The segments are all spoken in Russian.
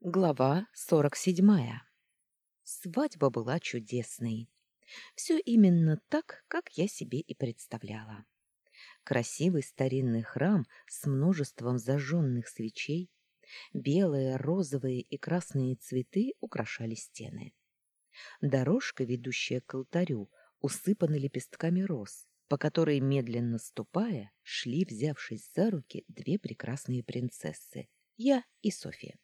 Глава сорок седьмая. Свадьба была чудесной. Все именно так, как я себе и представляла. Красивый старинный храм с множеством зажженных свечей, белые, розовые и красные цветы украшали стены. Дорожка, ведущая к алтарю, усыпана лепестками роз, по которой, медленно ступая, шли, взявшись за руки, две прекрасные принцессы — я и София.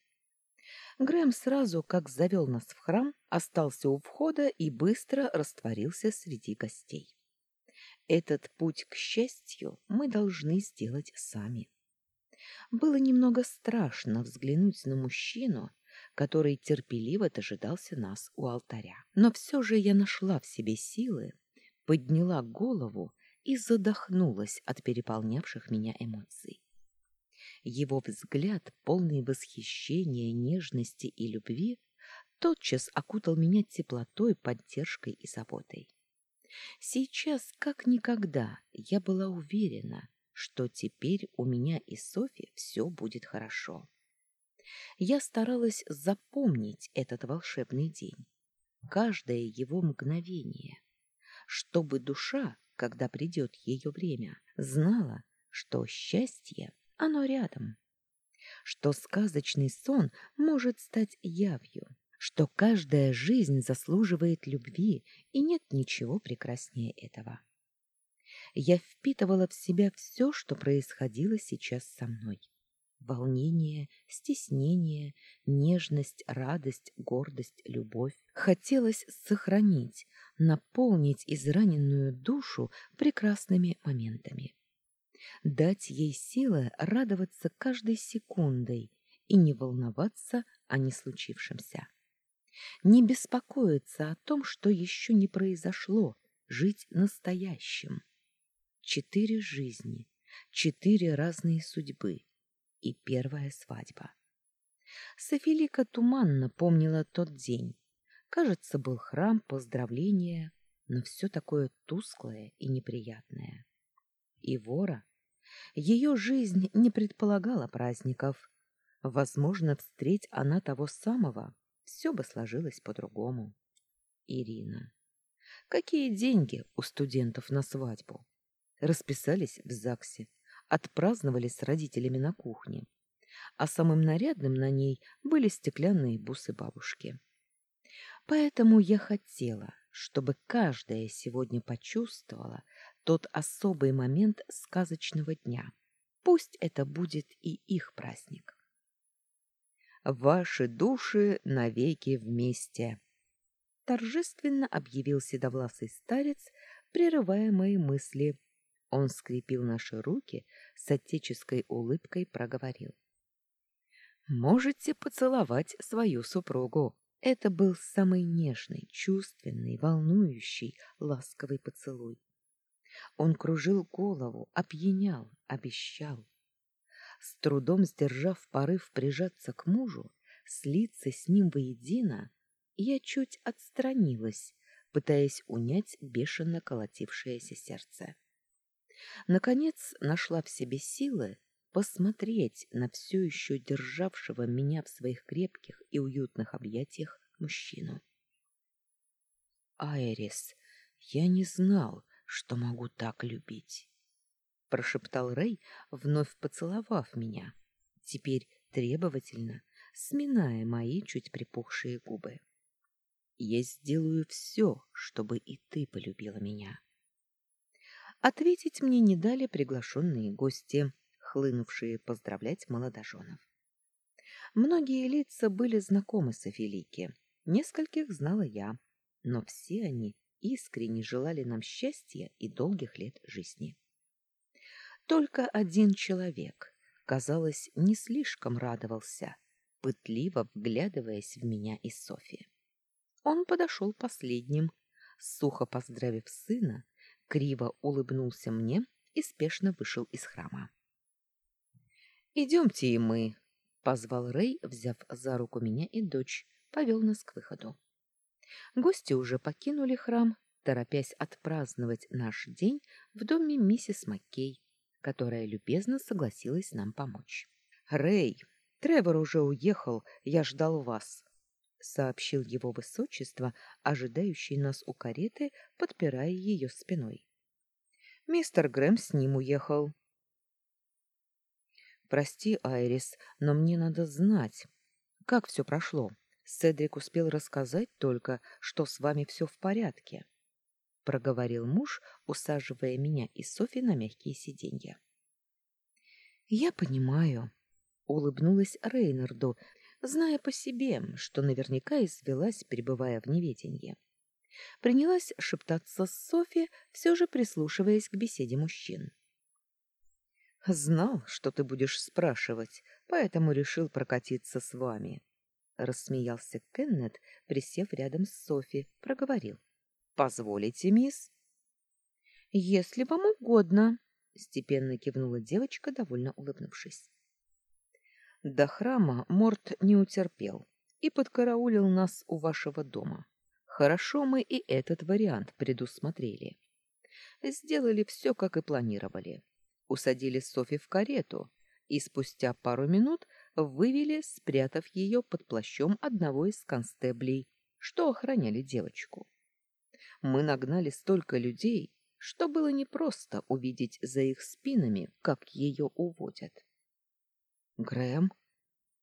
Грэм сразу, как завел нас в храм, остался у входа и быстро растворился среди гостей. Этот путь к счастью мы должны сделать сами. Было немного страшно взглянуть на мужчину, который терпеливо дожидался нас у алтаря. Но все же я нашла в себе силы, подняла голову и задохнулась от переполнявших меня эмоций. Его взгляд, полный восхищения, нежности и любви, тотчас окутал меня теплотой, поддержкой и заботой. Сейчас, как никогда, я была уверена, что теперь у меня и Софи все будет хорошо. Я старалась запомнить этот волшебный день, каждое его мгновение, чтобы душа, когда придет ее время, знала, что счастье оно рядом. Что сказочный сон может стать явью, что каждая жизнь заслуживает любви, и нет ничего прекраснее этого. Я впитывала в себя все, что происходило сейчас со мной. Волнение, стеснение, нежность, радость, гордость, любовь. Хотелось сохранить, наполнить израненную душу прекрасными моментами дать ей силы радоваться каждой секундой и не волноваться о не случившемся. Не беспокоиться о том, что еще не произошло, жить настоящим. Четыре жизни, четыре разные судьбы и первая свадьба. Софилика туманно помнила тот день. Кажется, был храм, поздравления, но все такое тусклое и неприятное. И вора ее жизнь не предполагала праздников. Возможно, встреть она того самого, все бы сложилось по-другому. Ирина. Какие деньги у студентов на свадьбу? Расписались в ЗАГСе, отпраздновали с родителями на кухне. А самым нарядным на ней были стеклянные бусы бабушки. Поэтому я хотела, чтобы каждая сегодня почувствовала, тот особый момент сказочного дня. Пусть это будет и их праздник. Ваши души навеки вместе, торжественно объявил седовласый старец, прерывая мои мысли. Он скрепил наши руки, с отеческой улыбкой проговорил: Можете поцеловать свою супругу. Это был самый нежный, чувственный, волнующий, ласковый поцелуй. Он кружил голову, опьянял, обещал. С трудом сдержав порыв прижаться к мужу, слиться с ним воедино, я чуть отстранилась, пытаясь унять бешено колотившееся сердце. Наконец нашла в себе силы посмотреть на все еще державшего меня в своих крепких и уютных объятиях мужчину. «Айрис, я не знал, что могу так любить, прошептал Рэй, вновь поцеловав меня, теперь требовательно, сминая мои чуть припухшие губы. Я сделаю все, чтобы и ты полюбила меня. Ответить мне не дали приглашенные гости, хлынувшие поздравлять молодоженов. Многие лица были знакомы с Софилике, нескольких знала я, но все они искренне желали нам счастья и долгих лет жизни. Только один человек, казалось, не слишком радовался, пытливо вглядываясь в меня и Софи. Он подошел последним, сухо поздравив сына, криво улыбнулся мне и спешно вышел из храма. «Идемте и мы», — позвал Рэй, взяв за руку меня и дочь, повел нас к выходу. Гости уже покинули храм, торопясь отпраздновать наш день в доме миссис Маккей, которая любезно согласилась нам помочь. «Рэй, Тревор уже уехал, я ждал вас, сообщил его высочество, ожидающий нас у кареты, подпирая ее спиной. Мистер Грэм с ним уехал. Прости, Айрис, но мне надо знать, как все прошло. Седрик успел рассказать только, что с вами все в порядке, проговорил муж, усаживая меня и Софи на мягкие сиденья. Я понимаю, улыбнулась Рейнарду, зная по себе, что наверняка извелась, пребывая в неведении. Принялась шептаться с Софи, все же прислушиваясь к беседе мужчин. Знал, что ты будешь спрашивать, поэтому решил прокатиться с вами, рассмеялся Кеннет, присев рядом с Софи, проговорил: "Позволите, мисс?" "Если вам угодно", степенно кивнула девочка, довольно улыбнувшись. До храма Морт не утерпел и подкараулил нас у вашего дома. Хорошо мы и этот вариант предусмотрели. Сделали все, как и планировали. Усадили Софи в карету и спустя пару минут вывели, спрятав ее под плащом одного из констеблей, что охраняли девочку. Мы нагнали столько людей, что было непросто увидеть за их спинами, как ее уводят. Грэм.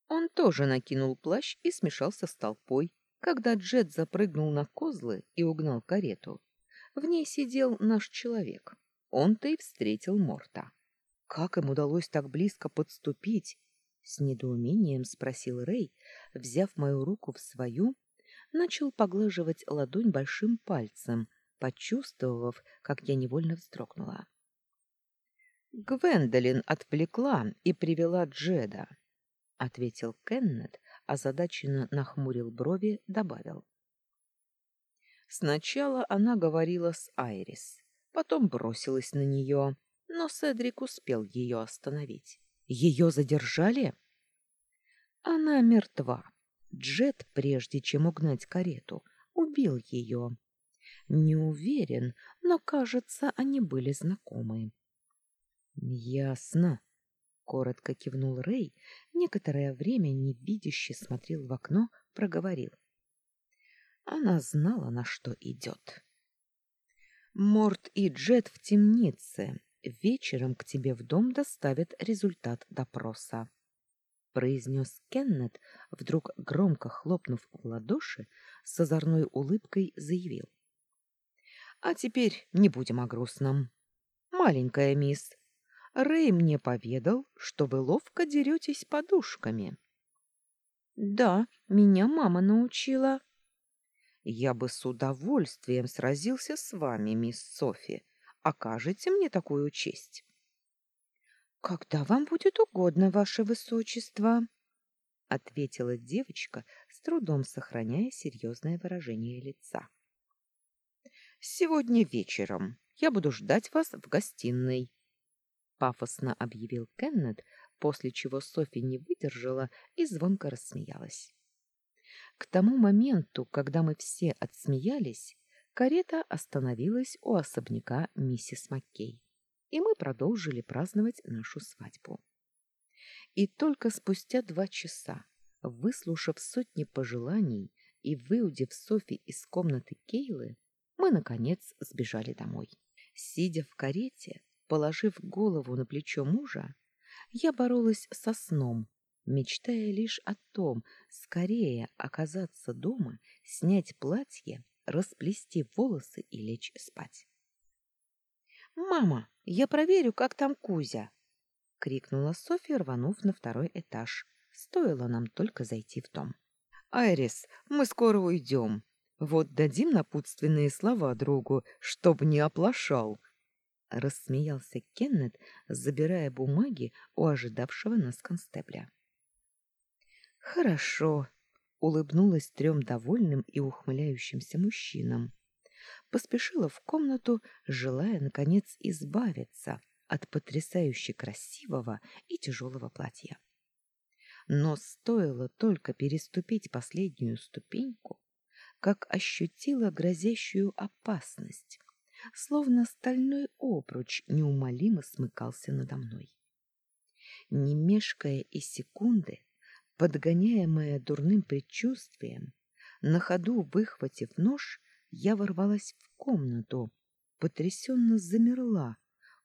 Он тоже накинул плащ и смешался с толпой, когда Джет запрыгнул на козлы и угнал карету. В ней сидел наш человек. Он-то и встретил Морта. Как им удалось так близко подступить? С недоумением спросил Рэй, взяв мою руку в свою, начал поглаживать ладонь большим пальцем, почувствовав, как я невольно вздрогнула. Гвендолин отвлекла и привела Джеда, ответил Кеннет, озадаченно нахмурил брови, добавил: Сначала она говорила с Айрис, потом бросилась на нее, но Седрик успел ее остановить. Ее задержали? Она мертва. Джет, прежде чем угнать карету, убил ее. Не уверен, но, кажется, они были знакомы. Ясно, коротко кивнул Рэй, некоторое время невидяще смотрел в окно, проговорил: Она знала, на что идет. Морт и Джет в темнице. Вечером к тебе в дом доставят результат допроса, произнес Кеннет, вдруг громко хлопнув в ладоши, с озорной улыбкой заявил: А теперь не будем о грустном. Маленькая мисс, Рэй мне поведал, что вы ловко деретесь подушками. Да, меня мама научила. Я бы с удовольствием сразился с вами, мисс Софи. Окажете мне такую честь. Когда вам будет угодно, ваше высочество, ответила девочка, с трудом сохраняя серьезное выражение лица. Сегодня вечером я буду ждать вас в гостиной пафосно объявил Кеннет, после чего Софи не выдержала и звонко рассмеялась. К тому моменту, когда мы все отсмеялись, карета остановилась у особняка миссис Маккей, и мы продолжили праздновать нашу свадьбу. И только спустя два часа, выслушав сотни пожеланий и выудив Софи из комнаты Кейлы, мы наконец сбежали домой. Сидя в карете, Положив голову на плечо мужа, я боролась со сном, мечтая лишь о том, скорее оказаться дома, снять платье, расплести волосы и лечь спать. «Мама, я проверю, как там Кузя!» — крикнула Софья, рванув на второй этаж. Стоило нам только зайти в дом. «Айрис, мы скоро уйдем. Вот дадим напутственные слова другу, чтоб не оплошал!» рассмеялся Кеннет, забирая бумаги у ожидавшего нас констебля. Хорошо, улыбнулась трем довольным и ухмыляющимся мужчинам. Поспешила в комнату, желая наконец избавиться от потрясающе красивого и тяжелого платья. Но стоило только переступить последнюю ступеньку, как ощутила грозящую опасность словно стальной обруч неумолимо смыкался надо мной. Не мешкая и секунды, Подгоняемая дурным предчувствием, на ходу выхватив нож, я ворвалась в комнату, потрясенно замерла,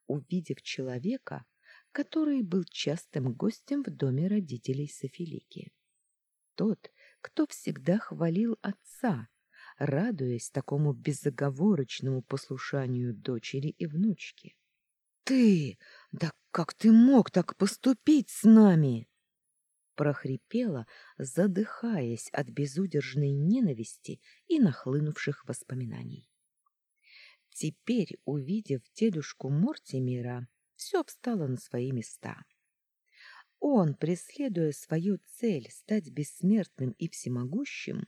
увидев человека, который был частым гостем в доме родителей Софилики. Тот, кто всегда хвалил отца, радуясь такому безоговорочному послушанию дочери и внучки. «Ты! Да как ты мог так поступить с нами?» Прохрипела, задыхаясь от безудержной ненависти и нахлынувших воспоминаний. Теперь, увидев дедушку Мортимера, все встало на свои места. Он, преследуя свою цель стать бессмертным и всемогущим,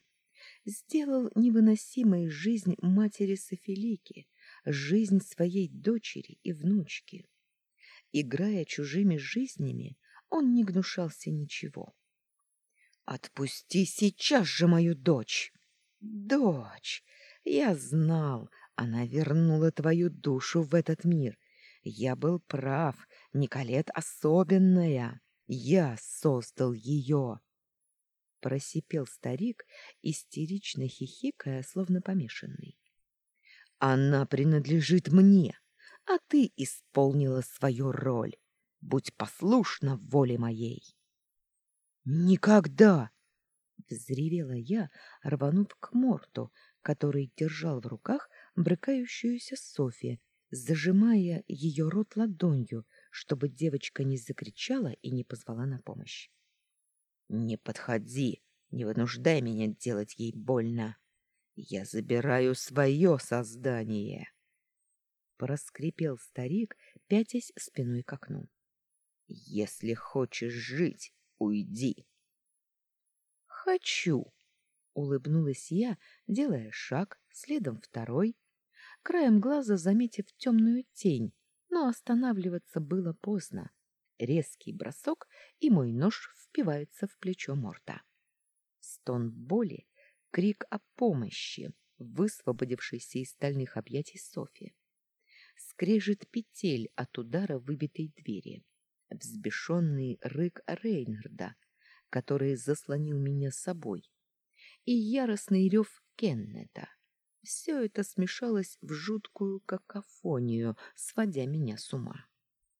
сделал невыносимой жизнь матери Софилики, жизнь своей дочери и внучки. Играя чужими жизнями, он не гнушался ничего. «Отпусти сейчас же мою дочь!» «Дочь! Я знал, она вернула твою душу в этот мир. Я был прав, Николет особенная. Я создал ее!» Просипел старик, истерично хихикая, словно помешанный. «Она принадлежит мне, а ты исполнила свою роль. Будь послушна воле моей. Никогда, взревела я, рванув к морту, который держал в руках брыкающуюся Софи, зажимая ее рот ладонью, чтобы девочка не закричала и не позвала на помощь. Не подходи, не вынуждай меня делать ей больно. Я забираю свое создание. Проскрипел старик, пятясь спиной к окну. Если хочешь жить, уйди. Хочу, улыбнулась я, делая шаг, следом второй, краем глаза заметив темную тень, но останавливаться было поздно. Резкий бросок, и мой нож впивается в плечо Морта. Стон боли, крик о помощи, высвободившийся из стальных объятий Софи. Скрежет петель от удара выбитой двери взбешенный рык Рейнарда, который заслонил меня собой, и яростный рев Кеннета. Все это смешалось в жуткую какофонию, сводя меня с ума.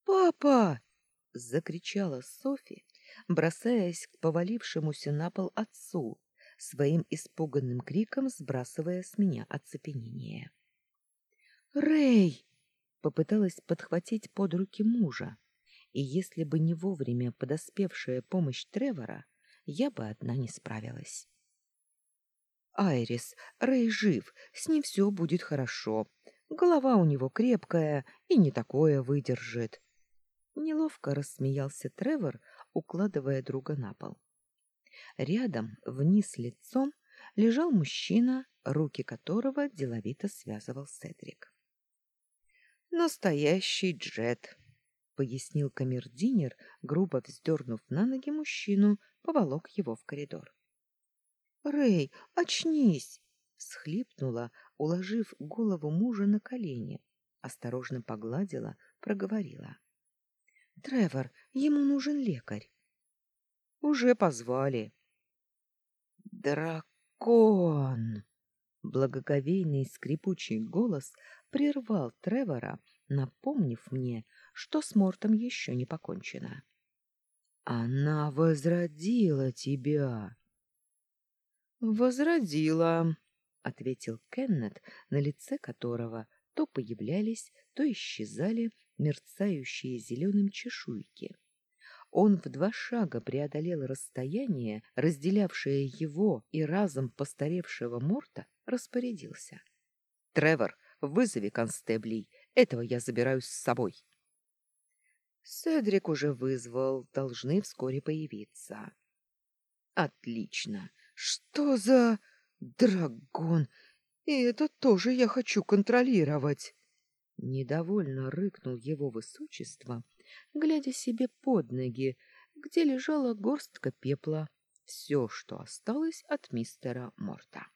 «Папа!» — закричала Софи, бросаясь к повалившемуся на пол отцу, своим испуганным криком сбрасывая с меня оцепенение. «Рэй!» — попыталась подхватить под руки мужа, и если бы не вовремя подоспевшая помощь Тревора, я бы одна не справилась. Айрис, Рэй жив, с ним все будет хорошо. Голова у него крепкая и не такое выдержит. Неловко рассмеялся Тревор, укладывая друга на пол. Рядом, вниз лицом, лежал мужчина, руки которого деловито связывал Седрик. Настоящий джет, пояснил камердинер, грубо вздернув на ноги мужчину, поволок его в коридор. Рэй, очнись, всхлипнула, уложив голову мужа на колени, осторожно погладила, проговорила: Тревор, ему нужен лекарь. Уже позвали. Дракон. Благоговейный скрипучий голос прервал Тревора, напомнив мне, что с Мортом еще не покончено. Она возродила тебя. Возродила, ответил Кеннет, на лице которого то появлялись, то исчезали мерцающие зеленым чешуйки. Он в два шага преодолел расстояние, разделявшее его и разом постаревшего Морта, распорядился. Тревор, вызови констеблей. Этого я забираю с собой. Седрик уже вызвал, должны вскоре появиться. Отлично. Что за дракон? И это тоже я хочу контролировать. Недовольно рыкнул его высочество, глядя себе под ноги, где лежала горстка пепла, все, что осталось от мистера Морта.